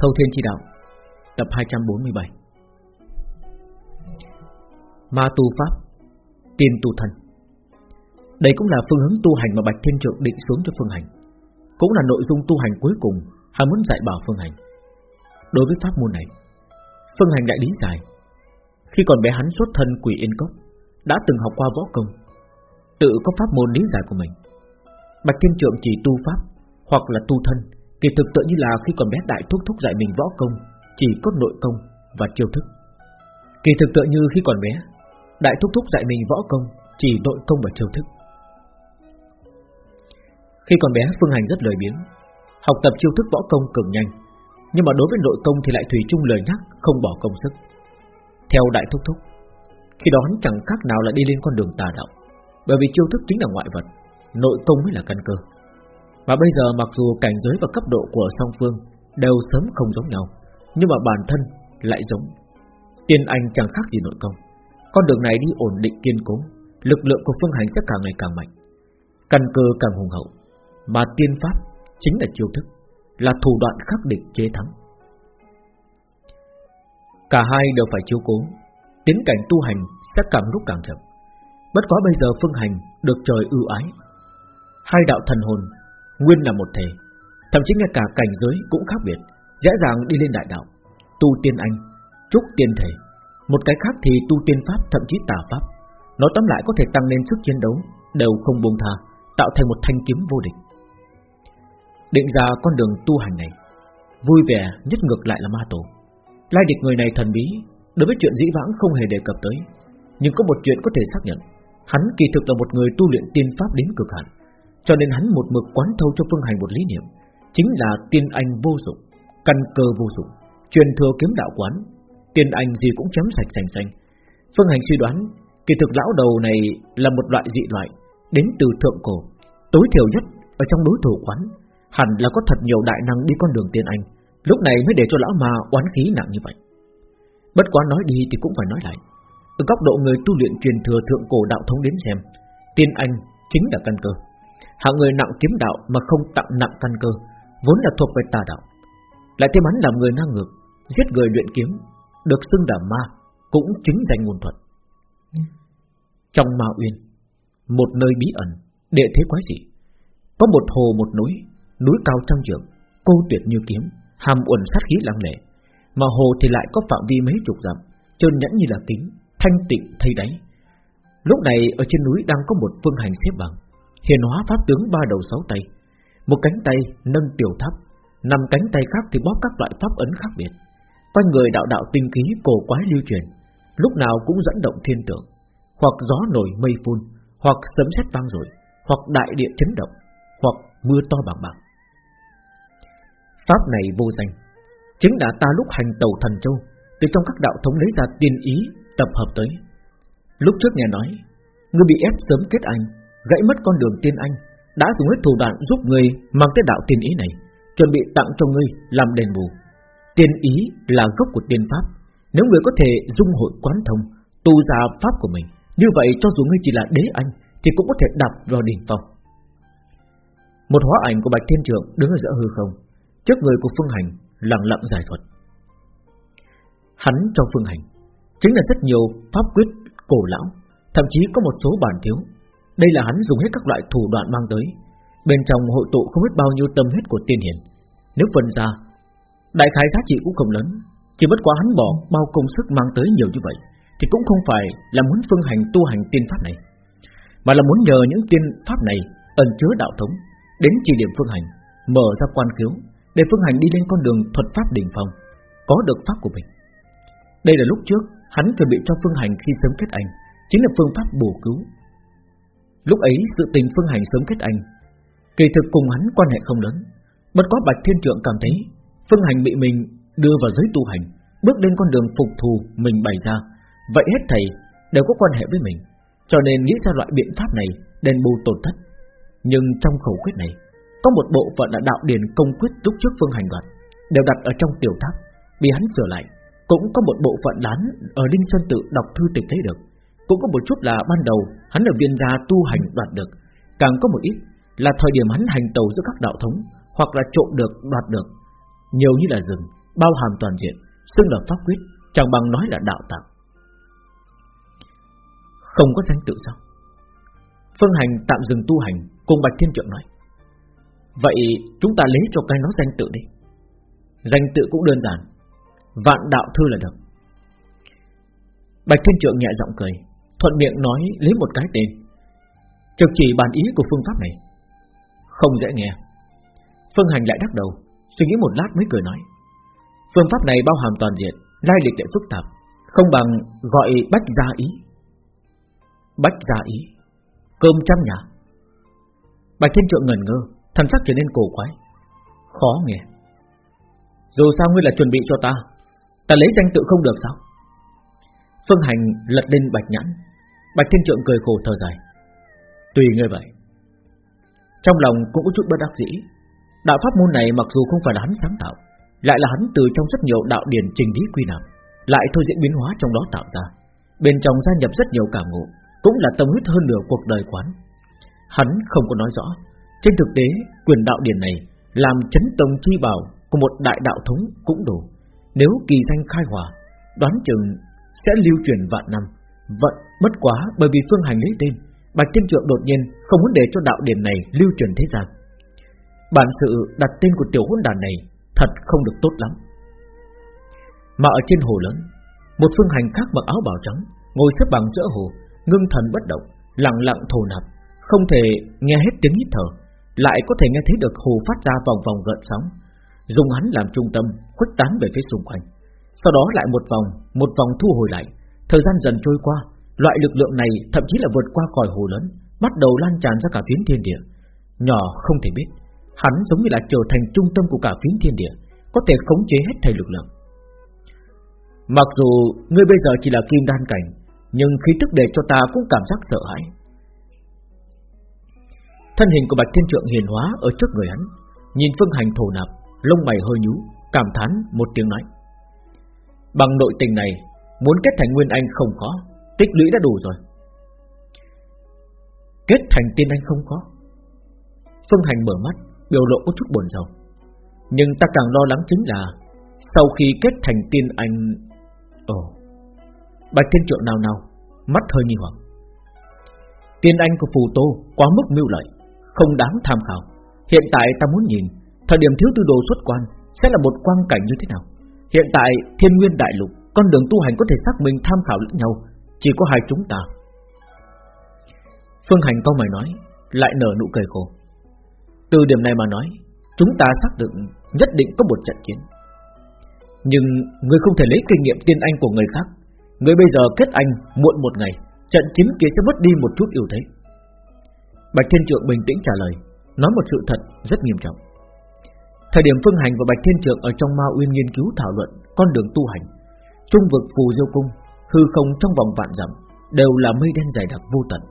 Thâu Thiên Chi Đạo, Tập 247 Ma Tu Pháp, Tiên Tu Thân Đây cũng là phương hướng tu hành mà Bạch Thiên Trượng định xuống cho Phương Hành. Cũng là nội dung tu hành cuối cùng Hắn muốn dạy bảo Phương Hành. Đối với pháp môn này, Phương Hành đại lý giải Khi còn bé hắn xuất thân quỷ yên cốc, Đã từng học qua võ công, Tự có pháp môn lý giải của mình. Bạch Thiên Trượng chỉ tu pháp Hoặc là tu thân Kỳ thực tự như là khi còn bé đại thúc thúc dạy mình võ công, Chỉ có nội công và chiêu thức. Kỳ thực tự như khi còn bé Đại thúc thúc dạy mình võ công, Chỉ nội công và chiêu thức. Khi còn bé Phương Hành rất lười biếng, Học tập chiêu thức võ công cường nhanh, Nhưng mà đối với nội công thì lại thủy chung lời nhắc, Không bỏ công sức. Theo đại thúc thúc, Khi đó hắn chẳng khác nào là đi lên con đường tà đạo, Bởi vì chiêu thức chính là ngoại vật, Nội công mới là căn cơ. Và bây giờ mặc dù cảnh giới và cấp độ của song phương Đều sớm không giống nhau, Nhưng mà bản thân lại giống. Tiên anh chẳng khác gì nội công. Con đường này đi ổn định kiên cố, Lực lượng của phương hành sẽ càng ngày càng mạnh. Căn cơ càng hùng hậu, Mà tiên pháp chính là chiêu thức, Là thủ đoạn khắc định chế thắng. Cả hai đều phải chiếu cố, Tiến cảnh tu hành sẽ càng lúc càng chậm. Bất quá bây giờ phương hành Được trời ưu ái, Hai đạo thần hồn Nguyên là một thể Thậm chí ngay cả cảnh giới cũng khác biệt, Dễ dàng đi lên đại đạo. Tu tiên anh Trúc tiên thể. Một cái khác thì tu tiên pháp, thậm chí tà pháp. Nói tóm lại có thể tăng lên sức chiến đấu, Đều không buông tha, Tạo thành một thanh kiếm vô địch. Định ra con đường tu hành này, Vui vẻ nhất ngược lại là ma tổ. Lai địch người này thần bí, Đối với chuyện dĩ vãng không hề đề cập tới. Nhưng có một chuyện có thể xác nhận, Hắn kỳ thực là một người tu luyện tiên pháp đến cực hạn. Cho nên hắn một mực quán thâu cho Phương Hành một lý niệm, Chính là tiên anh vô dụng, Căn cơ vô dụng, Truyền thừa kiếm đạo quán, Tiên anh gì cũng chấm sạch sành xanh Phương Hành suy đoán, Kỳ thực lão đầu này là một loại dị loại, Đến từ thượng cổ, Tối thiểu nhất ở trong đối thủ quán, Hẳn là có thật nhiều đại năng đi con đường tiên anh, Lúc này mới để cho lão ma oán khí nặng như vậy. Bất quá nói đi thì cũng phải nói lại, Ở góc độ người tu luyện truyền thừa thượng cổ đạo thống đến xem, Tiên anh chính là căn cơ. Hạng người nặng kiếm đạo mà không tặng nặng căn cơ, Vốn là thuộc về tà đạo. Lại thêm hắn làm người năng ngược, Giết người luyện kiếm, Được xưng là ma, Cũng chính danh nguồn thuật Trong ma uyên, Một nơi bí ẩn, Địa thế quái dị, Có một hồ, một núi Núi cao trăm trượng, Cô tuyệt như kiếm, Hàm uẩn sát khí lăng lệ, Mà hồ thì lại có phạm vi mấy chục dặm, Trơn nhẫn như là kính, Thanh tịnh thấy đáy. Lúc này ở trên núi đang có một phương hành xếp bằng Hiền hóa pháp tướng ba đầu sáu tay. Một cánh tay nâng tiểu tháp, năm cánh tay khác thì bóp các loại pháp ấn khác biệt. Quanh người đạo đạo tinh khí cổ quái lưu truyền, Lúc nào cũng dẫn động thiên tượng. Hoặc gió nổi mây phun, Hoặc sấm sét vang rồi, Hoặc đại địa chấn động, Hoặc mưa to bằng bạc. Pháp này vô danh, Chính là ta lúc hành tàu thần châu, Từ trong các đạo thống lấy ra tiên ý Tập hợp tới. Lúc trước nghe nói, Ngươi bị ép sớm kết anh Gãy mất con đường tiên anh, Đã dùng hết thủ đoạn giúp ngươi mang tới đạo tiên ý này, Chuẩn bị tặng cho ngươi làm đền bù. Tiên ý là gốc của tiên pháp, Nếu người có thể dung hội quán thông, Tu ra pháp của mình, Như vậy cho dù ngươi chỉ là đế anh, Thì cũng có thể đạp vào đỉnh phong. Một hóa ảnh của Bạch Thiên Trượng đứng ở giữa hư không, Trước người của Phương Hành lặng lặng giải thuật. Hắn trong Phương Hành, Chính là rất nhiều pháp quyết cổ lão, Thậm chí có một số bản thiếu đây là hắn dùng hết các loại thủ đoạn mang tới. Bên trong hội tụ không biết bao nhiêu tâm huyết của tiên hiền. Nếu phân ra, Đại khái giá trị cũng không lớn. Chỉ bất quá hắn bỏ bao công sức mang tới nhiều như vậy, Thì cũng không phải là muốn phương hành tu hành tiên pháp này, Mà là muốn nhờ những tiên pháp này Ẩn chứa đạo thống, Đến chỉ điểm phương hành, Mở ra quan khiếu, Để phương hành đi lên con đường thuật pháp đỉnh phong, Có được pháp của mình. Đây là lúc trước hắn chuẩn bị cho phương hành khi sớm kết anh, Chính là phương pháp bổ cứu. Lúc ấy sự tình phương hành sớm kết anh. Kỳ thực cùng hắn quan hệ không lớn. Bất có Bạch Thiên Trượng cảm thấy Phương Hành bị mình đưa vào giới tu hành, Bước lên con đường phục thù mình bày ra. Vậy hết thầy đều có quan hệ với mình, Cho nên nghĩ ra loại biện pháp này Đền bù tổn thất. Nhưng trong khẩu quyết này, Có một bộ phận là đạo điển công quyết lúc trước Phương Hành đoạt, Đều đặt ở trong tiểu tháp. Bị hắn sửa lại, Cũng có một bộ phận đán Ở Linh Sơn Tự đọc thư tịch thấy được. Cũng có một chút là ban đầu Hắn là viên gia tu hành đoạt được. Càng có một ít là thời điểm hắn hành tàu giữa các đạo thống Hoặc là trộm được, đoạt được. Nhiều như là rừng Bao hàm toàn diện Xưng là pháp quyết Chẳng bằng nói là đạo tạng. Không có danh tự sao? Phương Hành tạm dừng tu hành Cùng Bạch Thiên Trượng nói. Vậy chúng ta lấy cho cái nó danh tự đi. Danh tự cũng đơn giản. Vạn đạo thư là được. Bạch Thiên Trượng nhẹ giọng cười. Thuận miệng nói lấy một cái tên. Trực chỉ bàn ý của phương pháp này. Không dễ nghe. Phương Hành lại đắc đầu, Suy nghĩ một lát mới cười nói. Phương pháp này bao hàm toàn diện, Lai lịch lại phức tạp, Không bằng gọi bách gia ý. Bách gia ý, Cơm trăm nhà. Bạch Thiên Trượng ngẩn ngơ, Thần sắc trở nên cổ quái. Khó nghe. Dù sao ngươi là chuẩn bị cho ta Ta lấy danh tự không được sao? Phương Hành lật lên bạch nhãn. Bạch Thiên Trượng cười khổ thở dài. Tùy ngươi vậy. Trong lòng cũng có chút bất đắc dĩ. Đạo pháp môn này mặc dù không phải là hắn sáng tạo, Lại là hắn từ trong rất nhiều đạo điển trình lý quy nạp, Lại thôi diễn biến hóa trong đó tạo ra. Bên trong gia nhập rất nhiều cảm ngộ, Cũng là tâm huyết hơn nửa cuộc đời quán. Hắn không có nói rõ, Trên thực tế, quyền đạo điển này Làm chấn tông chi bảo Của một đại đạo thống cũng đủ. Nếu kỳ danh khai hòa Đoán chừng sẽ lưu truyền vạn năm. Vận bất quá bởi vì phương hành lấy tên, Bạch Thiên Trượng đột nhiên không muốn để cho đạo điển này lưu truyền thế gian. Bản sự đặt tên của tiểu hỗn đàn này Thật không được tốt lắm. Mà ở trên hồ lớn, Một phương hành khác mặc áo bào trắng, Ngồi xếp bằng giữa hồ, Ngưng thần bất động, Lặng lặng thổ nạp, Không thể nghe hết tiếng hít thở, Lại có thể nghe thấy được hồ phát ra vòng vòng gợn sóng, Dùng hắn làm trung tâm, Khuếch tán về phía xung quanh. Sau đó lại một vòng Một vòng thu hồi lại Thời gian dần trôi qua, Loại lực lượng này thậm chí là vượt qua còi hồ lớn, Bắt đầu lan tràn ra cả phiến thiên địa. Nhỏ không thể biết, Hắn giống như là trở thành trung tâm của cả phiến thiên địa, Có thể khống chế hết thầy lực lượng. Mặc dù ngươi bây giờ chỉ là kim đan cảnh, Nhưng khí tức để cho ta cũng cảm giác sợ hãi. Thân hình của Bạch Thiên Trượng hiền hóa ở trước người hắn, Nhìn phương hành thổ nạp, Lông mày hơi nhú, Cảm thán một tiếng nói. Bằng nội tình này Muốn kết thành Nguyên Anh không khó, Tích lũy đã đủ rồi. Kết thành tiên anh không khó. Phương Hành mở mắt, Biểu lộ có chút buồn rầu. Nhưng ta càng lo lắng chính là Sau khi kết thành tiên anh, Ồ, Bạch Thiên Trượng nào nào, Mắt hơi nghi hoặc. Tiên anh của Phù Tô quá mức mưu lợi, Không đáng tham khảo. Hiện tại ta muốn nhìn, Thời điểm thiếu tư đồ xuất quan Sẽ là một quang cảnh như thế nào. Hiện tại thiên nguyên đại lục con đường tu hành có thể xác minh tham khảo lẫn nhau, Chỉ có hai chúng ta. Phương Hành câu mày nói, Lại nở nụ cười khổ. Từ điểm này mà nói, Chúng ta xác định nhất định có một trận chiến. Nhưng Người không thể lấy kinh nghiệm tiên anh của người khác. Người bây giờ kết anh muộn một ngày, Trận chiến kia sẽ mất đi một chút ưu thế. Bạch Thiên Trượng bình tĩnh trả lời, Nói một sự thật rất nghiêm trọng. Thời điểm Phương Hành và Bạch Thiên Trượng Ở trong Ma Uyên nghiên cứu thảo luận Con đường tu hành Trung vực phù diêu cung, Hư không trong vòng vạn dặm, Đều là mây đen dày đặc vô tận,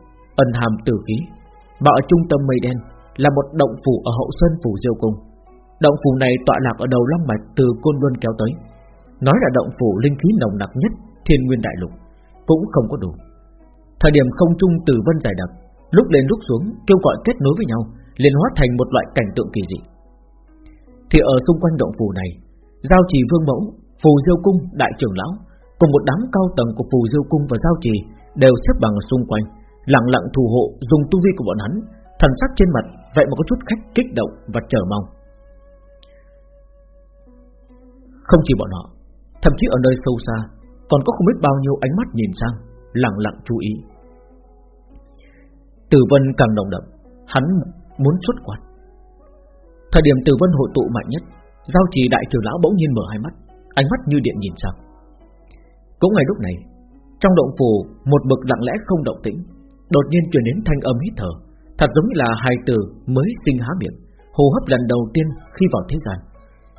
Ẩn hàm tử khí. Mà ở trung tâm mây đen Là một động phủ ở hậu sơn phủ diêu cung. Động phủ này tọa lạc ở đầu long mạch Từ côn luân kéo tới. Nói là động phủ linh khí nồng nặc nhất Thiên nguyên đại lục, Cũng không có đủ. Thời điểm không trung từ vân dài đặc, Lúc lên lúc xuống, kêu gọi kết nối với nhau, liền hóa thành một loại cảnh tượng kỳ dị. Thì ở xung quanh động phủ này, Giao trì vương mẫu Phù diêu cung, đại trưởng lão, Cùng một đám cao tầng của phù diêu cung và giao trì Đều xếp bằng xung quanh, Lặng lặng thủ hộ dùng tu vi của bọn hắn, Thần sắc trên mặt vậy mà có chút khách kích động và chờ mong. Không chỉ bọn họ, Thậm chí ở nơi sâu xa Còn có không biết bao nhiêu ánh mắt nhìn sang, Lặng lặng chú ý. Tử Vân càng động đậm, Hắn muốn xuất quan Thời điểm Tử Vân hội tụ mạnh nhất, Giao trì đại trưởng lão bỗng nhiên mở hai mắt. Ánh mắt như điện nhìn sang. Cũng ngay lúc này, Trong động phủ, một bực lặng lẽ không động tĩnh, Đột nhiên truyền đến thanh âm hít thở, Thật giống như là hai từ mới sinh há miệng, Hô hấp lần đầu tiên khi vào thế gian.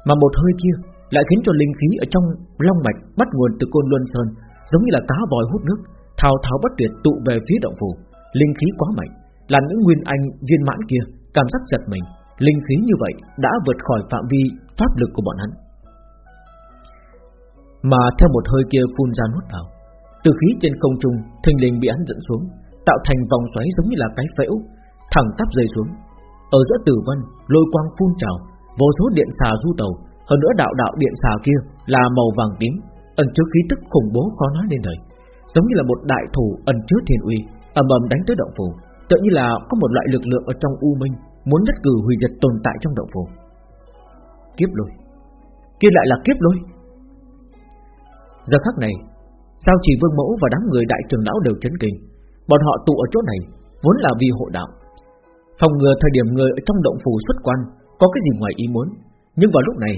Mà một hơi kia Lại khiến cho linh khí ở trong long mạch Bắt nguồn từ côn luân sơn, Giống như là cá vòi hút nước, Thao thao bất tuyệt tụ về phía động phủ. Linh khí quá mạnh Làm những nguyên anh viên mãn kia, Cảm giác giật mình. Linh khí như vậy đã vượt khỏi phạm vi pháp lực của bọn hắn. Mà theo một hơi kia phun ra nuốt vào Từ khí trên không trung Thình linh bị hắn dẫn xuống Tạo thành vòng xoáy giống như là cái phễu Thẳng tắp rơi xuống Ở giữa tử vân Lôi quang phun trào Vô số điện xà du tàu Hơn nữa đạo đạo điện xà kia là màu vàng tím, ẩn chứa khí tức khủng bố khó nói lên lời, giống như là một đại thủ ẩn chứa thiên uy, ầm ầm đánh tới động phủ, tự như là có một loại lực lượng ở trong u minh muốn đất cử hủy diệt tồn tại trong động phủ. Kiếp lôi, kia lại là kiếp lôi. Giờ khắc này, Sao chỉ vương mẫu và đám người đại trưởng lão đều chấn kinh? Bọn họ tụ ở chỗ này Vốn là vì hộ đạo. Phòng ngừa thời điểm người ở trong động phủ xuất quan Có cái gì ngoài ý muốn Nhưng vào lúc này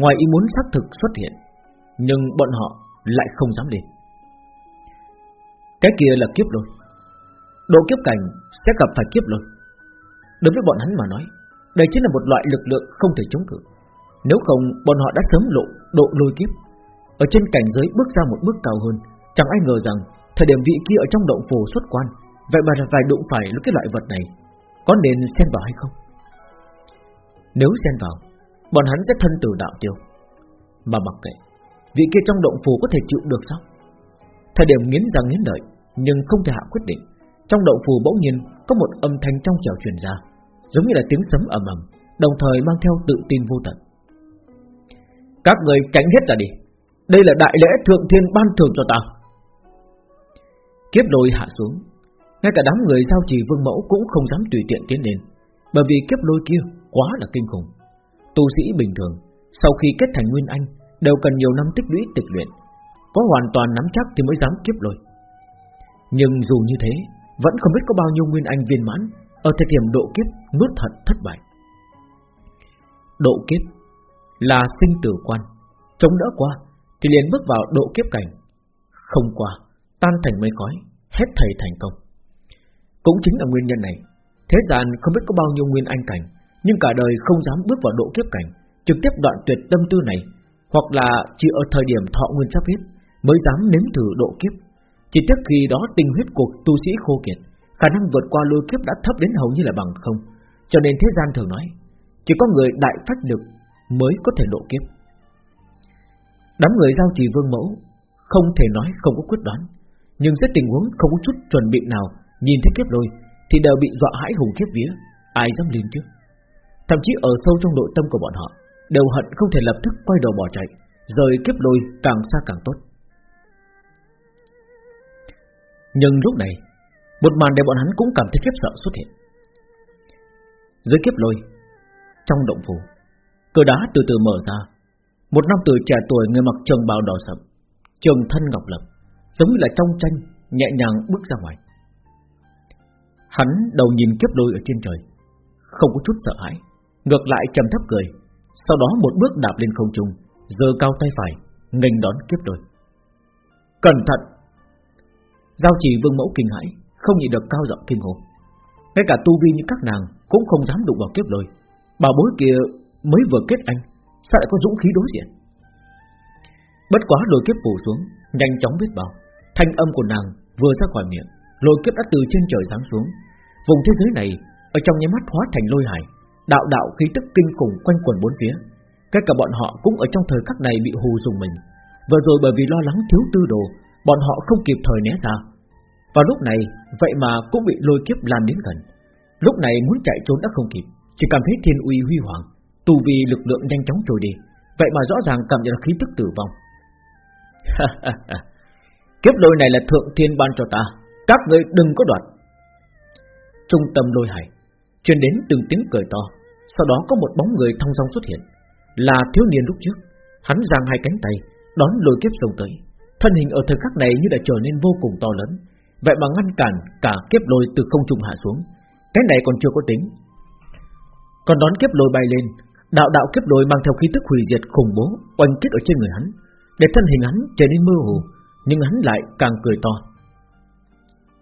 Ngoài ý muốn xác thực xuất hiện Nhưng bọn họ lại không dám đi. Cái kia là kiếp lôi. Độ kiếp cảnh sẽ gặp phải kiếp lôi. Đối với bọn hắn mà nói Đây chính là một loại lực lượng không thể chống cự. Nếu không bọn họ đã sớm lộ độ lôi kiếp ở trên cảnh giới bước ra một bước cao hơn, Chẳng ai ngờ rằng Thời điểm vị kia ở trong động phủ xuất quan, Vậy mà phải đụng phải cái loại vật này. Có nên xen vào hay không? Nếu xen vào, Bọn hắn sẽ thân tử đạo tiêu. Mà mặc kệ, Vị kia trong động phủ có thể chịu được sao? Thời điểm nghiến răng nghiến lợi, Nhưng không thể hạ quyết định, Trong động phủ bỗng nhiên có một âm thanh trong trèo truyền ra, Giống như là tiếng sấm ầm ầm, Đồng thời mang theo tự tin vô tận. Các người tránh hết ra đi đây là đại lễ thượng thiên ban thưởng cho ta. Kiếp lôi hạ xuống, Ngay cả đám người giao trì vương mẫu Cũng không dám tùy tiện tiến lên, Bởi vì kiếp lôi kia quá là kinh khủng. Tu sĩ bình thường, Sau khi kết thành nguyên anh, Đều cần nhiều năm tích lũy tịch luyện, Có hoàn toàn nắm chắc thì mới dám kiếp lôi. Nhưng dù như thế, Vẫn không biết có bao nhiêu nguyên anh viên mãn Ở thời điểm độ kiếp nuốt hận thất bại. Độ kiếp Là sinh tử quan, Chống đỡ qua thì liền bước vào độ kiếp cảnh. Không qua, tan thành mây khói, hết thầy thành công. Cũng chính là nguyên nhân này, thế gian không biết có bao nhiêu nguyên anh cảnh, nhưng cả đời không dám bước vào độ kiếp cảnh, trực tiếp đoạn tuyệt tâm tư này, hoặc là chỉ ở thời điểm thọ nguyên sắp hết mới dám nếm thử độ kiếp. Chỉ trước khi đó tinh huyết của tu sĩ khô kiệt, khả năng vượt qua lôi kiếp đã thấp đến hầu như là bằng không, cho nên thế gian thường nói, chỉ có người đại phách lực mới có thể độ kiếp. Đám người giao trì vương mẫu Không thể nói không có quyết đoán, Nhưng rất tình huống không có chút chuẩn bị nào Nhìn thấy kiếp lôi Thì đều bị dọa hãi hùng khiếp vía, Ai dám lên trước. Thậm chí ở sâu trong nội tâm của bọn họ, Đều hận không thể lập tức quay đầu bỏ chạy, Rời kiếp lôi càng xa càng tốt. Nhưng lúc này, Một màn để bọn hắn cũng cảm thấy khiếp sợ xuất hiện. Dưới kiếp lôi Trong động phủ, Cửa đá từ từ mở ra một nam tử trẻ tuổi người mặc trường bào đỏ sậm, Trường thân ngọc lập Giống như là trong tranh, Nhẹ nhàng bước ra ngoài. Hắn đầu nhìn kiếp đôi ở trên trời, Không có chút sợ hãi, Ngược lại trầm thấp cười, Sau đó một bước đạp lên không trung, giơ cao tay phải, nghênh đón kiếp đôi. Cẩn thận! Giao chỉ vương mẫu kinh hãi, Không nhịn được cao giọng kinh hồn Ngay cả tu vi như các nàng Cũng không dám đụng vào kiếp đôi. Bà bối kia mới vừa kết anh Sao lại có dũng khí đối diện. Bất quá lôi kiếp phủ xuống, Nhanh chóng biết bao. Thanh âm của nàng vừa ra khỏi miệng, Lôi kiếp đã từ trên trời giáng xuống. Vùng thế giới này, Ở trong nháy mắt hóa thành lôi hải, Đạo đạo khí tức kinh khủng quanh quần bốn phía. Các cả bọn họ cũng ở trong thời khắc này bị hù dùng mình. Vừa rồi bởi vì lo lắng thiếu tư đồ, Bọn họ không kịp thời né ra. Và lúc này, Vậy mà cũng bị lôi kiếp lan đến gần. Lúc này muốn chạy trốn đã không kịp, Chỉ cảm thấy thiên uy huy hoàng. Tu vi lực lượng nhanh chóng trôi đi. Vậy mà rõ ràng cảm nhận được khí tức tử vong. Kiếp lôi này là thượng thiên ban cho ta. Các ngươi đừng có đoạt. Trung tâm lôi hải, Truyền đến từng tiếng cười to. Sau đó có một bóng người thong dong xuất hiện. Là thiếu niên lúc trước. Hắn giang hai cánh tay, Đón lôi kiếp sông tới. Thân hình ở thời khắc này như đã trở nên vô cùng to lớn. Vậy mà ngăn cản cả kiếp lôi từ không trung hạ xuống. Cái này còn chưa có tính. Còn đón kiếp lôi bay lên Đạo đạo kiếp đôi mang theo khí tức hủy diệt khủng bố oanh kích ở trên người hắn, để thân hình hắn trở nên mơ hồ, nhưng hắn lại càng cười to.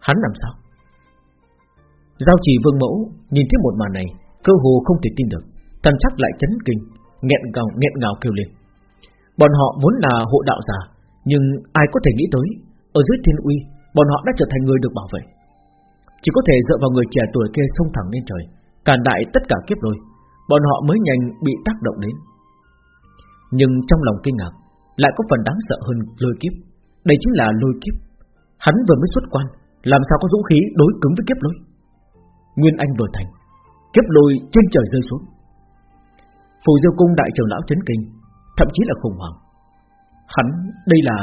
Hắn làm sao? Giao chỉ vương mẫu nhìn thấy một màn này, cơ hồ không thể tin được, thần sắc lại chấn kinh, nghẹn ngào nghẹn ngào kêu lên. Bọn họ vốn là hộ đạo giả, nhưng ai có thể nghĩ tới, ở dưới thiên uy, bọn họ đã trở thành người được bảo vệ. Chỉ có thể dựa vào người trẻ tuổi kia xông thẳng lên trời, càn đại tất cả kiếp đôi bọn họ mới nhanh bị tác động đến. Nhưng trong lòng kinh ngạc, lại có phần đáng sợ hơn lôi kiếp. Đây chính là lôi kiếp. Hắn vừa mới xuất quan, làm sao có dũng khí đối cứng với kiếp lôi? Nguyên Anh vừa thành, kiếp lôi trên trời rơi xuống. Phù Diêu cung đại trưởng lão chấn kinh, thậm chí là khủng hoảng. Hắn đây là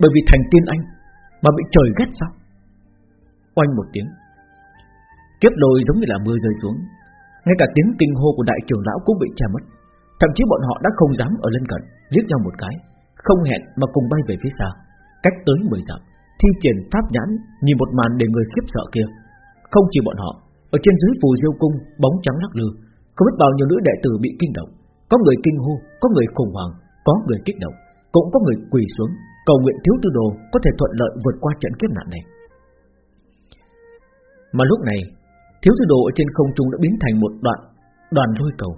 bởi vì thành tiên anh mà bị trời ghét sao? Oanh một tiếng, kiếp lôi giống như là mưa rơi xuống, ngay cả tiếng kinh hô của đại trưởng lão cũng bị che mất. Thậm chí bọn họ đã không dám ở lân cận, liếc nhau một cái, không hẹn mà cùng bay về phía xa, cách tới mười dặm, thi triển pháp nhãn nhìn một màn để người khiếp sợ kia. Không chỉ bọn họ, ở trên dưới phù diêu cung bóng trắng lắc lư, không biết bao nhiêu nữ đệ tử bị kinh động, có người kinh hô, có người khủng hoảng, có người kích động, cũng có người quỳ xuống cầu nguyện thiếu tư đồ có thể thuận lợi vượt qua trận kiếp nạn này. Mà lúc này, thiếu tư đồ ở trên không trung đã biến thành một đoạn đoàn lôi cầu,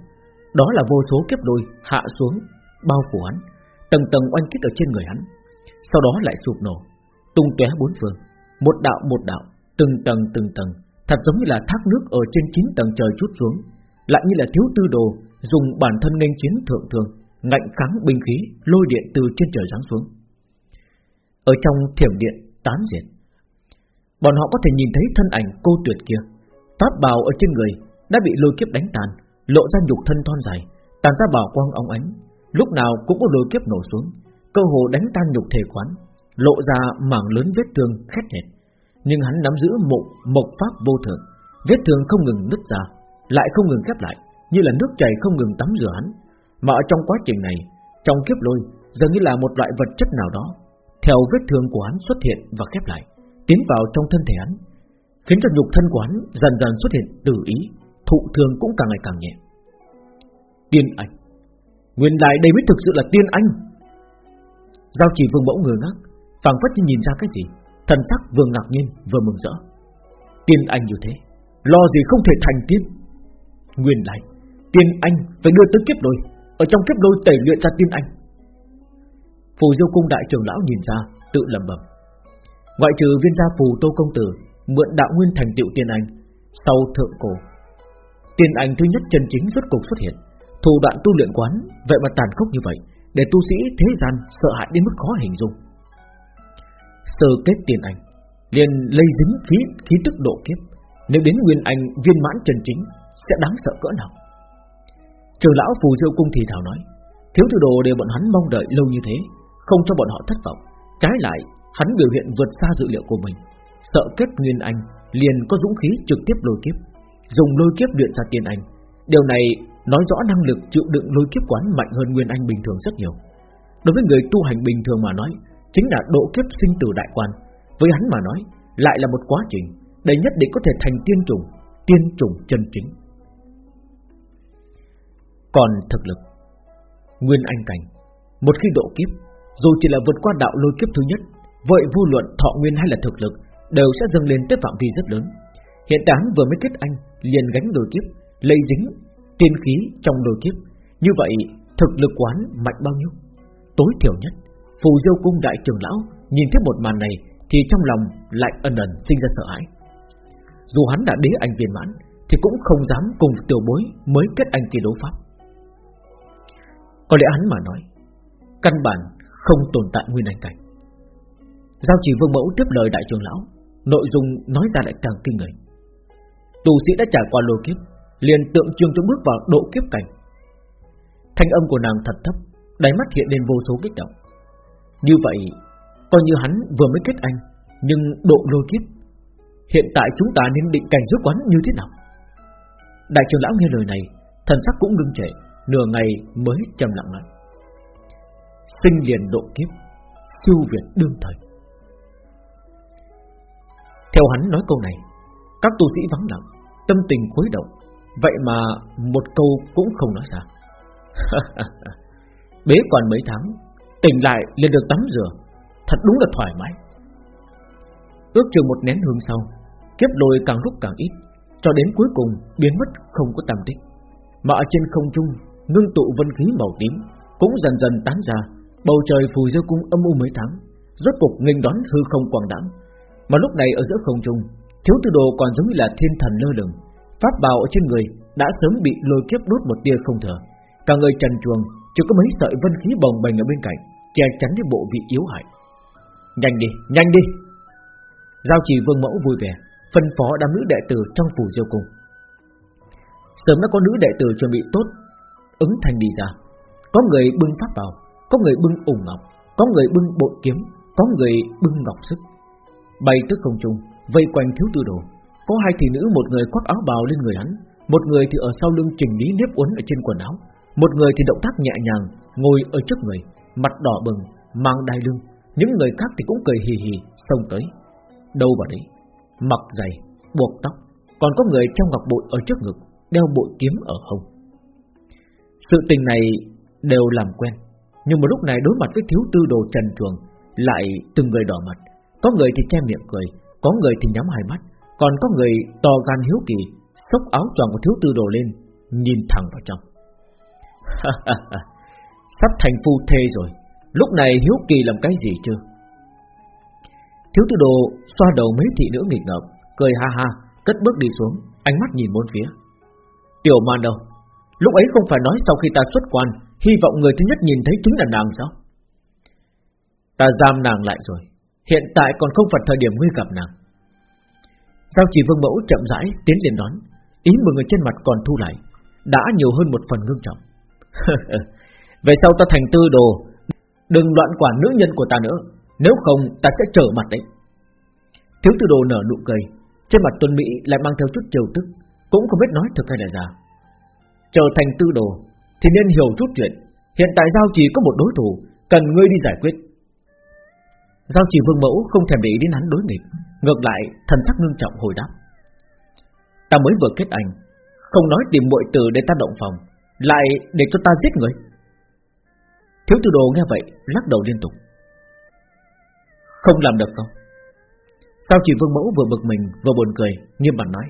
đó là vô số kiếp đôi hạ xuống bao phủ hắn, tầng tầng oanh kích ở trên người hắn, sau đó lại sụp nổ, tung tóe bốn phương, một đạo một đạo, từng tầng từng tầng, thật giống như là thác nước ở trên chín tầng trời chút xuống, lại như là thiếu tư đồ dùng bản thân nghênh chiến thượng thường, ngạnh kháng binh khí, lôi điện từ trên trời giáng xuống. Ở trong thiểm điện tán diệt, bọn họ có thể nhìn thấy thân ảnh cô tuyệt kia, pháp bào ở trên người đã bị lôi kiếp đánh tàn, lộ ra nhục thân thon dài, tàn ra bảo quang óng ánh, lúc nào cũng có lôi kiếp nổ xuống, cơ hồ đánh tan nhục thể quán, lộ ra mảng lớn vết thương khét nhẹt. Nhưng hắn nắm giữ một mộc pháp vô thường, vết thương không ngừng nứt ra, lại không ngừng khép lại, như là nước chảy không ngừng tắm rửa hắn. Mà ở trong quá trình này, trong kiếp lôi dường như là một loại vật chất nào đó, theo vết thương của hắn xuất hiện và khép lại, tiến vào trong thân thể hắn, khiến cho nhục thân quán dần dần xuất hiện tự ý, thụ thương cũng càng ngày càng nhẹ. Tiên anh, nguyên lại đây mới thực sự là tiên anh. Giao chỉ vương mẫu ngơ ngác, phảng phất như nhìn ra cái gì, thần sắc vừa ngạc nhiên vừa mừng rỡ. Tiên anh như thế, lo gì không thể thành tiên? Nguyên lại, tiên anh phải đưa tới kiếp đôi, ở trong kiếp đôi tẩy luyện ra tiên anh. Phù Diêu cung đại trưởng lão nhìn ra, tự lẩm bẩm. Ngoại trừ viên gia phù Tô công tử mượn đạo nguyên thành tựu tiên anh, sau thượng cổ, tiên anh thứ nhất chân chính rốt cục xuất hiện, thủ đoạn tu luyện quán vậy mà tàn khốc như vậy, để tu sĩ thế gian sợ hãi đến mức khó hình dung. Sơ kết tiên anh, liền lây dính khí khí tức độ kiếp, nếu đến nguyên anh viên mãn chân chính sẽ đáng sợ cỡ nào? Trường lão phù diêu cung thì thảo nói, thiếu thư đồ đều bọn hắn mong đợi lâu như thế, không cho bọn họ thất vọng. Trái lại, hắn biểu hiện vượt xa dự liệu của mình, sợ kết nguyên anh liền có dũng khí trực tiếp lôi kiếp, dùng lôi kiếp luyện ra tiên anh. Điều này nói rõ năng lực chịu đựng lôi kiếp quán mạnh hơn nguyên anh bình thường rất nhiều. Đối với người tu hành bình thường mà nói, chính là độ kiếp sinh tử đại quan. Với hắn mà nói, lại là một quá trình, để nhất định có thể thành tiên trùng, tiên trùng chân chính. Còn thực lực, nguyên anh cảnh, một khi độ kiếp, dù chỉ là vượt qua đạo lôi kiếp thứ nhất, vậy vô luận thọ nguyên hay là thực lực đều sẽ dâng lên tới phạm vi rất lớn. Hiện tại hắn vừa mới kết anh, liền gánh đôi kiếp, lây dính tiên khí trong đôi kiếp, như vậy thực lực quán mạnh bao nhiêu? Tối thiểu nhất, phù diêu cung đại trưởng lão nhìn thấy một màn này thì trong lòng lại ẩn ẩn sinh ra sợ hãi. Dù hắn đã đế anh viên mãn, thì cũng không dám cùng tiểu bối mới kết anh kỳ đấu pháp. Có lẽ hắn mà nói, căn bản không tồn tại nguyên anh cảnh. Giao chỉ vương mẫu tiếp lời đại trưởng lão, nội dung nói ra lại càng kinh người. Tù sĩ đã trải qua lôi kiếp, liền tượng trưng cho bước vào độ kiếp cảnh. Thanh âm của nàng thật thấp, đáy mắt hiện lên vô số kích động. Như vậy, coi như hắn vừa mới kết anh, nhưng độ lôi kiếp, hiện tại chúng ta nên định cảnh giúp quán như thế nào? Đại trưởng lão nghe lời này, thần sắc cũng ngưng trệ, nửa ngày mới trầm lặng lại. Sinh liền độ kiếp, siêu việt đương thời. Theo hắn nói câu này, các tu sĩ vắng lặng, tâm tình khuấy động, vậy mà một câu cũng không nói ra. Bế quan mấy tháng, tỉnh lại liền được tắm rửa, thật đúng là thoải mái. Ước chừng một nén hương sau, kiếp lôi càng lúc càng ít, cho đến cuối cùng biến mất không có tầm tích. Mà ở trên không trung, ngưng tụ vân khí màu tím cũng dần dần tán ra, bầu trời phù diêu cung âm u mấy tháng, rốt cục nghênh đón hư không quảng đẳng. Mà lúc này ở giữa không trung, thiếu tư đồ còn giống như là thiên thần lơ lửng, pháp bào ở trên người đã sớm bị lôi kiếp đốt một tia không thừa, cả người trần truồng, chỉ có mấy sợi vân khí bồng bềnh ở bên cạnh, che chắn cái bộ vị yếu hại. Nhanh đi, nhanh đi! Giao chỉ vương mẫu vui vẻ, phân phó đám nữ đệ tử trong phủ diêu cung. Sớm đã có nữ đệ tử chuẩn bị tốt, ứng thành đi ra. Có người bưng pháp bào Có người bưng ủng ngọc Có người bưng bội kiếm Có người bưng ngọc sức Bay tức không trung, Vây quanh thiếu tư đồ. Có hai thị nữ, một người khoác áo bào lên người hắn, Một người thì ở sau lưng chỉnh lý nếp uốn ở trên quần áo, Một người thì động tác nhẹ nhàng, Ngồi ở trước người, Mặt đỏ bừng, Mang đai lưng. Những người khác thì cũng cười hì hì, Xông tới. Đâu vào đấy? Mặc giày, Buộc tóc. Còn có người trong ngọc bội ở trước ngực, Đeo bội kiếm ở hông. Sự tình này đều làm quen, Nhưng một lúc này đối mặt với thiếu tư đồ trần chuồng Lại từng người đỏ mặt. Có người thì che miệng cười, Có người thì nhắm hai mắt, Còn có người to gan hiếu kỳ, Xốc áo choàng của thiếu tư đồ lên, Nhìn thẳng vào trong. Sắp thành phu thê rồi, Lúc này hiếu kỳ làm cái gì chưa Thiếu tư đồ xoa đầu mấy thị nữ nghịch ngợm, Cười ha ha, Cất bước đi xuống, Ánh mắt nhìn bốn phía. Tiểu man đâu? Lúc ấy không phải nói sau khi ta xuất quan, Hy vọng người thứ nhất nhìn thấy chính là nàng sao? Ta giam nàng lại rồi. Hiện tại còn không phải thời điểm ngươi gặp nàng. Giao chỉ vương mẫu chậm rãi Tiến lên đón. Ý mừng người trên mặt còn thu lại, Đã nhiều hơn một phần ngưng trọng. Về sau ta thành tư đồ, Đừng loạn quản nữ nhân của ta nữa. Nếu không, ta sẽ trở mặt đấy. Thiếu tư đồ nở nụ cười, Trên mặt tuân Mỹ lại mang theo chút chiều tức, Cũng không biết nói thực hay là giả. Trở thành tư đồ, Thì nên hiểu chút chuyện. Hiện tại Giao Chỉ có một đối thủ, Cần ngươi đi giải quyết. Giao Trì Vương Mẫu không thèm để ý đến hắn đối nghịch, Ngược lại thần sắc ngưng trọng hồi đáp. Ta mới vừa kết anh, Không nói tìm muội tử để ta động phòng, Lại để cho ta giết người. Thiếu tư đồ nghe vậy, Lắc đầu liên tục. Không làm được không? Sao chỉ vương mẫu vừa bực mình, vừa buồn cười, Nghiêm mặt nói.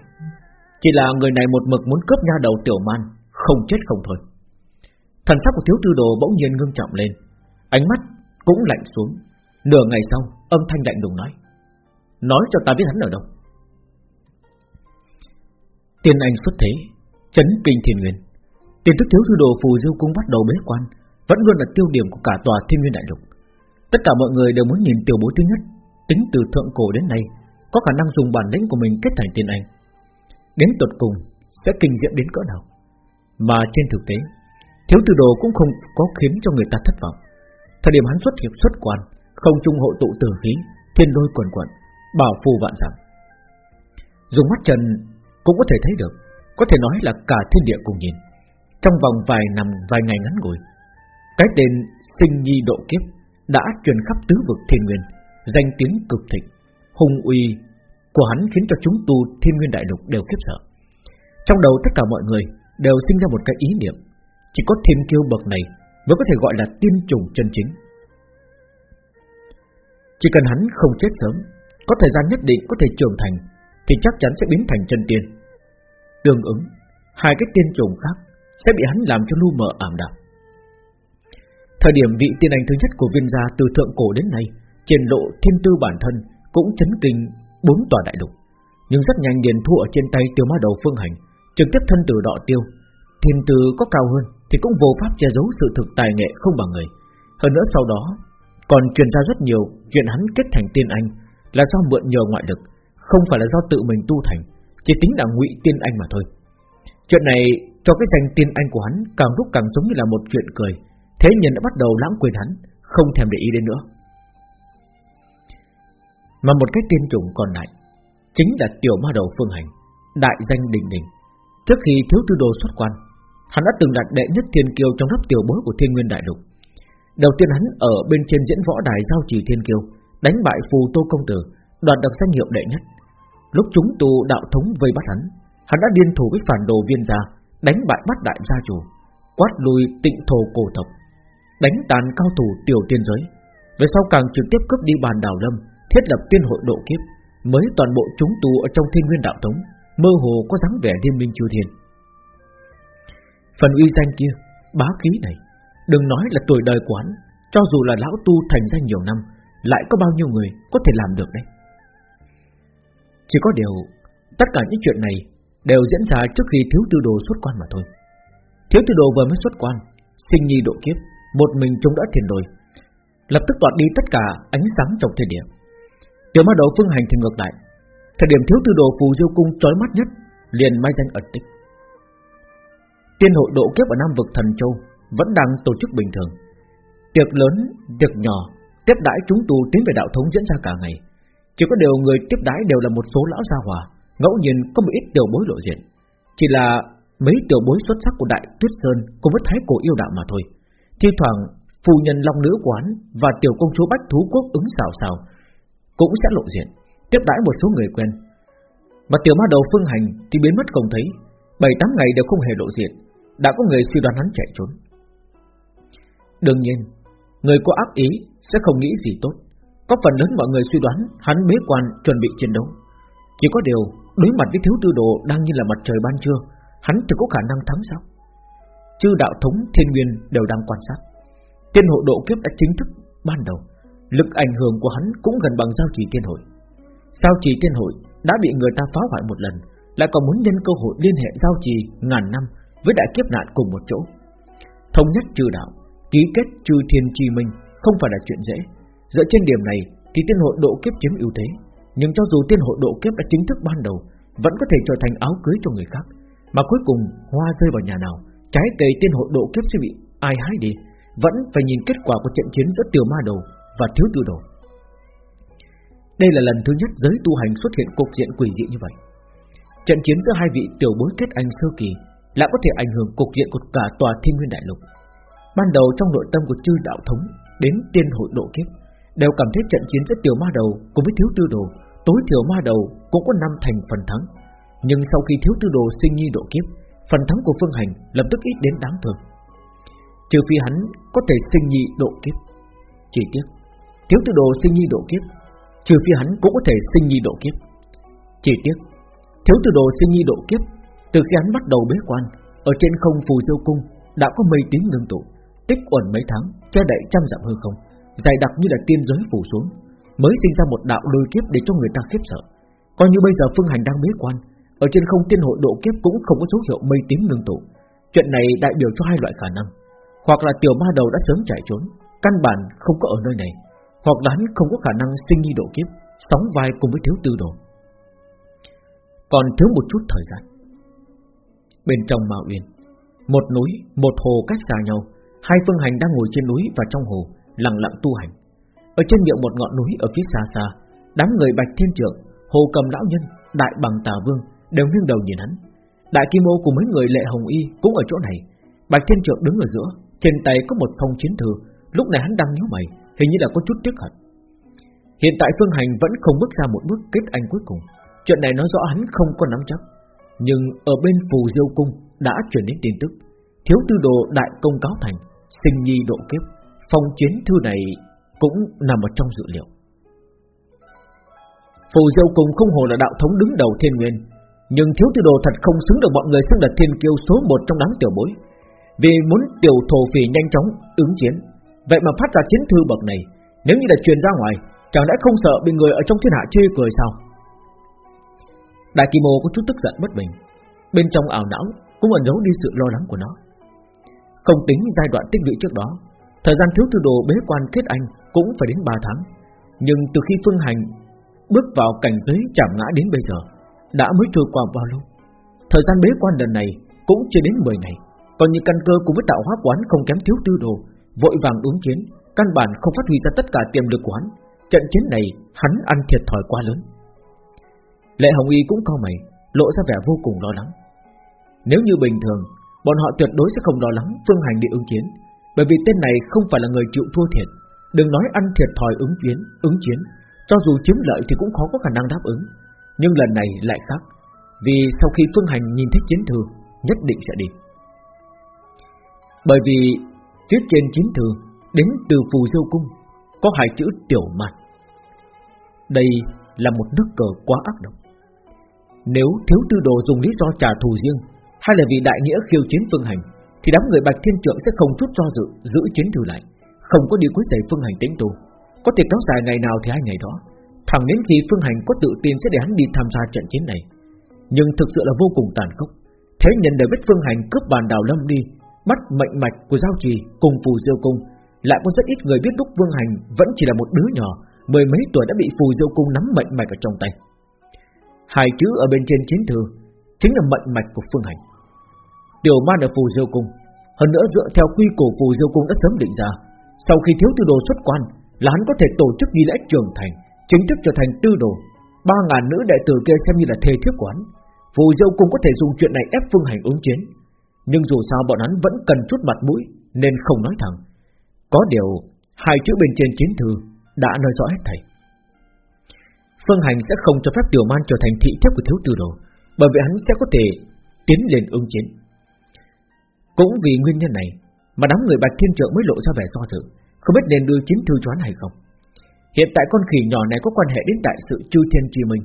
Chỉ là người này một mực muốn cướp nha đầu tiểu man, Không chết không thôi. Thần sắc của thiếu tư đồ bỗng nhiên ngưng trọng lên, Ánh mắt cũng lạnh xuống. Nửa ngày sau, âm thanh lạnh lùng nói Nói cho ta biết hắn ở đâu? Tiên anh xuất thế, Chấn kinh thiên nguyên. Tiền thức thiếu thư đồ phù diêu cung bắt đầu bế quan, Vẫn luôn là tiêu điểm của cả tòa thiên nguyên đại lục. Tất cả mọi người đều muốn nhìn tiểu bối thứ nhất, Tính từ thượng cổ đến nay, Có khả năng dùng bản lĩnh của mình kết thành tiên anh. Đến tuột cùng, Sẽ kinh diễm đến cỡ nào? Mà trên thực tế, Thiếu thư đồ cũng không có khiến cho người ta thất vọng. Thời điểm hắn xuất hiện xuất quan không trung hội tụ tử khí Thiên đôi quần quần, Bảo phù vạn giảm Dùng mắt trần cũng có thể thấy được Có thể nói là cả thiên địa cùng nhìn. Trong vòng vài năm vài ngày ngắn ngủi Cái tên sinh nhi độ kiếp Đã truyền khắp tứ vực thiên nguyên Danh tiếng cực thịnh. Hùng uy của hắn khiến cho chúng tu thiên nguyên đại lục đều khiếp sợ. Trong đầu tất cả mọi người Đều sinh ra một cái ý niệm Chỉ có thiên kiêu bậc này Mới có thể gọi là tiên trùng chân chính. Chỉ cần hắn không chết sớm Có thời gian nhất định có thể trưởng thành Thì chắc chắn sẽ biến thành chân tiên Tương ứng Hai cái tiên trùng khác Sẽ bị hắn làm cho lu mờ ảm đạm Thời điểm vị tiên anh thứ nhất của viên gia Từ thượng cổ đến nay trên lộ thiên tư bản thân cũng chấn kinh bốn tòa đại lục, nhưng rất nhanh liền thua ở trên tay tiêu ma đầu phương hành, trực tiếp thân tử đọ tiêu. Thiên tư có cao hơn thì cũng vô pháp che giấu sự thực tài nghệ không bằng người. Hơn nữa sau đó còn truyền ra rất nhiều chuyện hắn kết thành tiên anh là do mượn nhờ ngoại lực, không phải là do tự mình tu thành, chỉ tính là ngụy tiên anh mà thôi. Chuyện này cho cái danh tiên anh của hắn càng lúc càng giống như là một chuyện cười, thế nhân đã bắt đầu lãng quên hắn, không thèm để ý đến nữa. Mà một cái tiên trùng còn lại Chính là tiểu ma đầu phương hành Đại danh đình đình Trước khi thiếu tư đồ xuất quan Hắn đã từng đạt đệ nhất thiên kiêu trong lớp tiểu bối của thiên nguyên đại lục Đầu tiên hắn ở bên trên diễn võ đài giao trì thiên kiêu Đánh bại phù tô công tử Đoạt được danh hiệu đệ nhất Lúc chúng tu đạo thống vây bắt hắn Hắn đã điên thủ với phản đồ viên gia Đánh bại bắt đại gia chủ Quát lùi tịnh thổ cổ tộc Đánh tàn cao thủ tiểu tiên giới Về sau càng trực tiếp cướp đi bàn đảo lâm thiết lập tiên hội độ kiếp, mới toàn bộ chúng tu ở trong thiên nguyên đạo thống, mơ hồ có dáng vẻ liên minh chư thiên. Phần uy danh kia, bá khí này, đừng nói là tuổi đời quán, cho dù là lão tu thành danh nhiều năm, lại có bao nhiêu người có thể làm được đấy. Chỉ có điều, tất cả những chuyện này đều diễn ra trước khi thiếu tư đồ xuất quan mà thôi. Thiếu tư đồ vừa mới xuất quan, sinh nhi độ kiếp, một mình chúng đã thiền đồi, lập tức đoạt đi tất cả ánh sáng trong thiên địa. Tiểu ma đầu phương hành thì ngược lại Thời điểm thiếu tư đồ phù diêu cung chói mắt nhất Liền mai danh ẩn tích Tiên hội độ kiếp ở Nam vực thần châu vẫn đang tổ chức bình thường. Tiệc lớn, tiệc nhỏ Tiếp đãi chúng tu tiến về đạo thống diễn ra cả ngày. Chỉ có điều người tiếp đãi đều là một số lão gia hòa Ngẫu nhiên có một ít tiểu bối lộ diện. Chỉ là mấy tiểu bối xuất sắc của Đại Tuyết Sơn Cùng với thái cổ yêu đạo mà thôi. Thi thoảng phu nhân long nữ quán Và tiểu công chúa Bách Thú Quốc ứng xào xào Cũng sẽ lộ diện Tiếp đãi một số người quen. Mà tiểu ma đầu phương hành thì biến mất không thấy bảy tám ngày đều không hề lộ diện. Đã có người suy đoán hắn chạy trốn. Đương nhiên, Người có ác ý sẽ không nghĩ gì tốt. Có phần lớn mọi người suy đoán Hắn bế quan chuẩn bị chiến đấu. Chỉ có điều, đối mặt với thiếu tư đồ Đang như là mặt trời ban trưa, Hắn thì có khả năng thắng sao? Chư đạo thống thiên nguyên đều đang quan sát. Tiên hộ độ kiếp đã chính thức ban đầu. Lực ảnh hưởng của hắn cũng gần bằng giao trì tiên hội. Giao trì tiên hội đã bị người ta phá hoại một lần, Lại còn muốn nhân cơ hội liên hệ giao trì ngàn năm Với đại kiếp nạn cùng một chỗ. Thống nhất trừ đạo Ký kết trừ thiên trì minh Không phải là chuyện dễ. Dựa trên điểm này thì tiên hội độ kiếp chiếm ưu thế. Nhưng cho dù tiên hội độ kiếp đã chính thức ban đầu, Vẫn có thể trở thành áo cưới cho người khác. Mà cuối cùng, hoa rơi vào nhà nào, Trái cây tiên hội độ kiếp sẽ bị ai hái đi, Vẫn phải nhìn kết quả của trận chiến giữa tiểu ma đầu Và thiếu tư đồ Đây là lần thứ nhất giới tu hành xuất hiện cục diện quỷ dị như vậy. Trận chiến giữa hai vị tiểu bối kết anh sơ kỳ Lại có thể ảnh hưởng cục diện của cả tòa thiên nguyên đại lục. Ban đầu trong nội tâm của chư đạo thống, Đến tiên hội độ kiếp, Đều cảm thấy trận chiến giữa tiểu ma đầu Cùng với thiếu tư đồ, Tối thiểu ma đầu cũng có năm thành phần thắng. Nhưng sau khi thiếu tư đồ sinh nhi độ kiếp, Phần thắng của Phương Hành lập tức ít đến đáng thương. Trừ phi hắn có thể sinh nhi độ kiếp. Chỉ tiếc, Thiếu tư đồ sinh nhi độ kiếp, Trừ phi hắn cũng có thể sinh nhi độ kiếp. Chỉ tiếc, Thiếu tư đồ sinh nhi độ kiếp, Từ khi hắn bắt đầu bế quan, Ở trên không phù diêu cung Đã có mây tiếng ngưng tụ. Tích ổn mấy tháng Che đậy trăm dặm hư không Dài đặc như là tiên giới phủ xuống Mới sinh ra một đạo lôi kiếp để cho người ta khiếp sợ. Coi như bây giờ Phương Hành đang bế quan ở trên không tiên hội độ kiếp cũng không có dấu hiệu mây tím ngưng tụ. Chuyện này đại biểu cho hai loại khả năng. Hoặc là tiểu ma đầu đã sớm chạy trốn Căn bản không có ở nơi này. Hoặc là hắn không có khả năng sinh nghi độ kiếp Sóng vai cùng với thiếu tư đồ. Còn thiếu một chút thời gian. Bên trong Ma Uyên Một núi, một hồ cách xa nhau. Hai phương hành đang ngồi trên núi và trong hồ Lặng lặng tu hành Ở trên miệng một ngọn núi ở phía xa xa Đám người bạch thiên trưởng Hồ cầm lão nhân, đại bằng tà vương đều nghiêng đầu nhìn hắn. Đại Kim Ô cùng mấy người lệ hồng y cũng ở chỗ này. Bạch Thiên Trượng đứng ở giữa, trên tay có một phong chiến thư. Lúc này hắn đang nhíu mày, hình như là có chút tiếc hận. Hiện tại Phương Hành vẫn không bước ra một bước kết anh cuối cùng. Chuyện này nói rõ hắn không có nắm chắc. Nhưng ở bên Phù Diêu Cung đã truyền đến tin tức, thiếu tư đồ đại công cáo thành, sinh nhi độ kiếp, phong chiến thư này cũng nằm ở trong dự liệu. Phù Diêu cùng không hồ là đạo thống đứng đầu thiên nguyên, nhưng thiếu tư đồ thật không xứng được mọi người xưng là thiên kiêu số một trong đám tiểu bối. Vì muốn tiểu thổ phỉ nhanh chóng ứng chiến Vậy mà phát ra chiến thư bậc này Nếu như là truyền ra ngoài Chẳng lẽ không sợ bị người ở trong thiên hạ chê cười sao? Đại Kim Mô có chút tức giận bất bình Bên trong ảo não Cũng ẩn giấu đi sự lo lắng của nó. Không tính giai đoạn tích lũy trước đó, Thời gian thiếu tư đồ bế quan kết anh Cũng phải đến 3 tháng. Nhưng từ khi Phương Hành Bước vào cảnh giới chạm ngã đến bây giờ, đã mới trôi qua bao lâu? Thời gian bế quan lần này Cũng chưa đến 10 ngày. Còn như căn cơ cùng với tạo hóa quán không kém thiếu tư đồ, Vội vàng ứng chiến, Căn bản không phát huy ra tất cả tiềm lực quán. Trận chiến này hắn ăn thiệt thòi quá lớn. Lệ Hồng Y cũng cao mày, Lộ ra vẻ vô cùng lo lắng. Nếu như bình thường Bọn họ tuyệt đối sẽ không lo lắng Phương Hành đi ứng chiến, Bởi vì tên này không phải là người chịu thua thiệt. Đừng nói ăn thiệt thòi ứng chiến Ứng chiến, Cho dù chiếm lợi thì cũng khó có khả năng đáp ứng. Nhưng lần này lại khác, Vì sau khi Phương Hành nhìn thấy chiến thư, Nhất định sẽ đi. Bởi vì Phía trên chiến thư Đến từ phù diêu cung, Có hai chữ tiểu mạt Đây là một nước cờ quá ác độc. Nếu thiếu tư đồ dùng lý do trả thù riêng hay là vì đại nghĩa khiêu chiến Phương Hành, Thì đám người Bạch Thiên Trượng sẽ không chút cho dự Giữ chiến thư lại, Không có đi quấy giày Phương Hành tính tu Có thể kéo dài ngày nào thì hai ngày đó, Thẳng đến khi Phương Hành có tự tin sẽ để hắn đi tham gia trận chiến này. Nhưng thực sự là vô cùng tàn khốc. Thế nhân đều biết Phương Hành cướp bàn đào lâm đi, mắt mệnh mạch của Giao Trì cùng Phù Diêu Cung, Lại có rất ít người biết lúc Phương Hành vẫn chỉ là một đứa nhỏ, Mười mấy tuổi đã bị Phù Diêu Cung nắm mệnh mạch ở trong tay. Hai chữ ở bên trên chiến thư Chính là mệnh mạch của Phương Hành. Tiểu man ở Phù Diêu Cung. Hơn nữa dựa theo quy củ phù diêu cung đã sớm định ra, Sau khi thiếu tư đồ xuất quan Là hắn có thể tổ chức nghi lễ trưởng thành, Chính thức trở thành tư đồ. Ba ngàn nữ đệ tử kia xem như là thề thiếp quán, Phù diêu cung có thể dùng chuyện này ép phương hành ứng chiến. Nhưng dù sao bọn hắn vẫn cần chút mặt mũi, Nên không nói thẳng. Có điều, Hai chữ bên trên chiến thư Đã nói rõ hết thầy. Phương Hành sẽ không cho phép Tiểu Man trở thành thị thiếp của thiếu tư đồ, Bởi vì hắn sẽ có thể tiến lên ứng chiến. Cũng vì nguyên nhân này Mà đám người Bạch Thiên Trượng mới lộ ra vẻ do dự, Không biết nên đưa chiến thư choán hay không. Hiện tại con khỉ nhỏ này có quan hệ đến đại sự chư thiên trì mình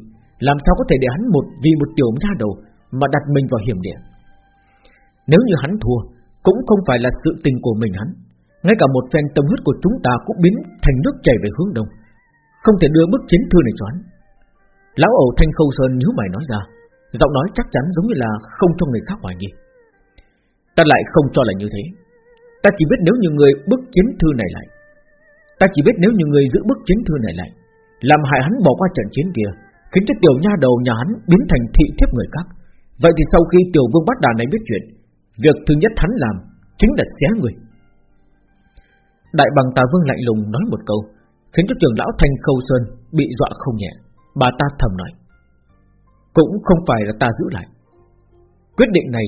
Làm sao có thể để hắn một vì một tiểu nha đầu Mà đặt mình vào hiểm địa? Nếu như hắn thua, Cũng không phải là sự tình của mình hắn. Ngay cả một phen tâm huyết của chúng ta Cũng biến thành nước chảy về hướng đông, Không thể đưa bức chiến thư này cho hắn. Lão ẩu thanh khâu sơn nhíu mày nói ra, Giọng nói chắc chắn giống như là không cho người khác hoài nghi. Ta lại không cho là như thế. Ta chỉ biết nếu như người bức chiến thư này lại, Ta chỉ biết nếu như người giữ bức chiến thư này lại, Làm hại hắn bỏ qua trận chiến kia, Khiến cho tiểu nha đầu nhà hắn biến thành thị thiếp người khác. Vậy thì sau khi tiểu vương bắt đà này biết chuyện, Việc thứ nhất hắn làm Chính là xé người. Đại bằng tà vương lạnh lùng nói một câu, Khiến cho trưởng lão Thanh Khâu Sơn Bị dọa không nhẹ. Bà ta thầm nói, Cũng không phải là ta giữ lại. Quyết định này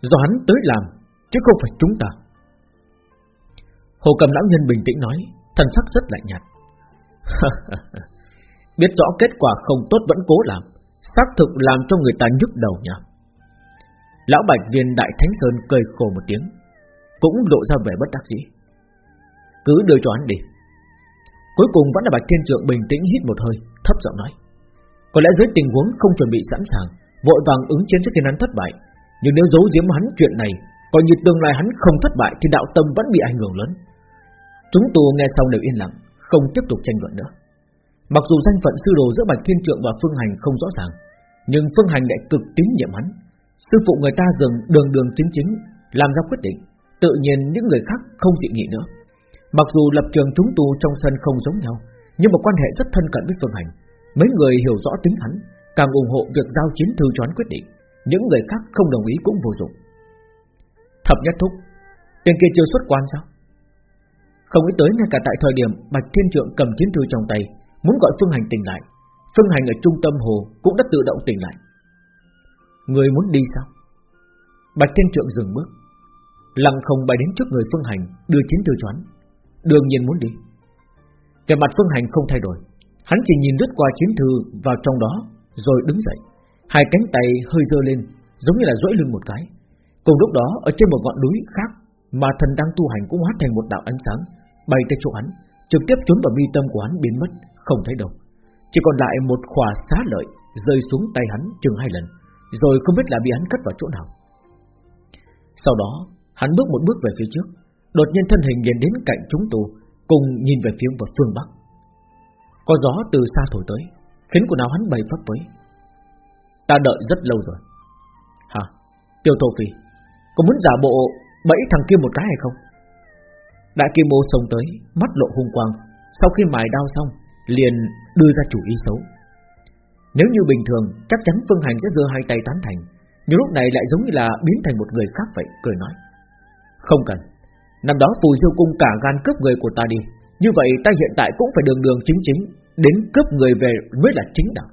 Do hắn tới làm, Chứ không phải chúng ta. Hồ cầm lão nhân bình tĩnh nói, Thần sắc rất lạnh nhạt. Biết rõ kết quả không tốt vẫn cố làm, Xác thực làm cho người ta nhức đầu nhỉ. Lão Bạch Viên Đại Thánh Sơn cười khổ một tiếng, Cũng lộ ra vẻ bất đắc dĩ. Cứ đưa cho hắn đi. Cuối cùng vẫn là Bạch Thiên Trượng bình tĩnh hít một hơi, Thấp giọng nói, Có lẽ dưới tình huống không chuẩn bị sẵn sàng, Vội vàng ứng chiến sẽ khiến hắn thất bại nhưng nếu giấu giếm hắn chuyện này, Coi như tương lai hắn không thất bại Thì đạo tâm vẫn bị ảnh hưởng lớn. Chúng tù nghe xong đều yên lặng, Không tiếp tục tranh luận nữa. Mặc dù danh phận sư đồ giữa Bạch Thiên Trượng và Phương Hành không rõ ràng, Nhưng Phương Hành lại cực tín nhiệm hắn. Sư phụ người ta dừng đường đường chính chính, Làm ra quyết định, Tự nhiên những người khác không dị nghị nữa. Mặc dù lập trường chúng tù trong sân không giống nhau, Nhưng mà quan hệ rất thân cận với Phương Hành. Mấy người hiểu rõ tính hắn, Càng ủng hộ việc giao chiến thư choán quyết định. Những người khác không đồng ý cũng vô dụng. Thập nhất thúc Tiền kia chưa xuất quan sao? Không nghĩ tới ngay cả tại thời điểm Bạch Thiên Trượng cầm chiến thư trong tay, Muốn gọi Phương Hành tỉnh lại, Phương Hành ở trung tâm hồ cũng đã tự động tỉnh lại. Người muốn đi sao? Bạch Thiên Trượng dừng bước. Lặng không bay đến trước người Phương Hành, Đưa chiến thư choán Đương nhiên muốn đi. Về mặt Phương Hành không thay đổi. Hắn chỉ nhìn lướt qua chiến thư vào trong đó, Rồi đứng dậy. Hai cánh tay hơi dơ lên, Giống như là duỗi lưng một cái. Cùng lúc đó, ở trên một ngọn núi khác Mà thần đang tu hành cũng hóa thành một đạo ánh sáng, Bay tới chỗ hắn, Trực tiếp trốn vào mi tâm của hắn biến mất, Không thấy đâu. Chỉ còn lại một khỏa xá lợi Rơi xuống tay hắn chừng hai lần, Rồi không biết là bị hắn cất vào chỗ nào. Sau đó, Hắn bước một bước về phía trước, Đột nhiên thân hình liền đến cạnh chúng tù Cùng nhìn về phía vào phương Bắc. Có gió từ xa thổi tới, Khiến quần áo hắn bay phấp phới. Ta đợi rất lâu rồi. Hả? Tiêu Thổ Phi Có muốn giả bộ bẫy thằng kia một cái hay không? Đại Kim Mô xông tới, Mắt lộ hung quang. Sau khi mài đao xong, Liền đưa ra chủ ý xấu. Nếu như bình thường, Chắc chắn Phương Hành sẽ giơ hai tay tán thành, Nhưng lúc này lại giống như là biến thành một người khác vậy, Cười nói. Không cần. Năm đó phù diêu cung cả gan cướp người của ta đi. Như vậy, ta hiện tại cũng phải đường đường chính chính Đến cướp người về mới là chính đạo.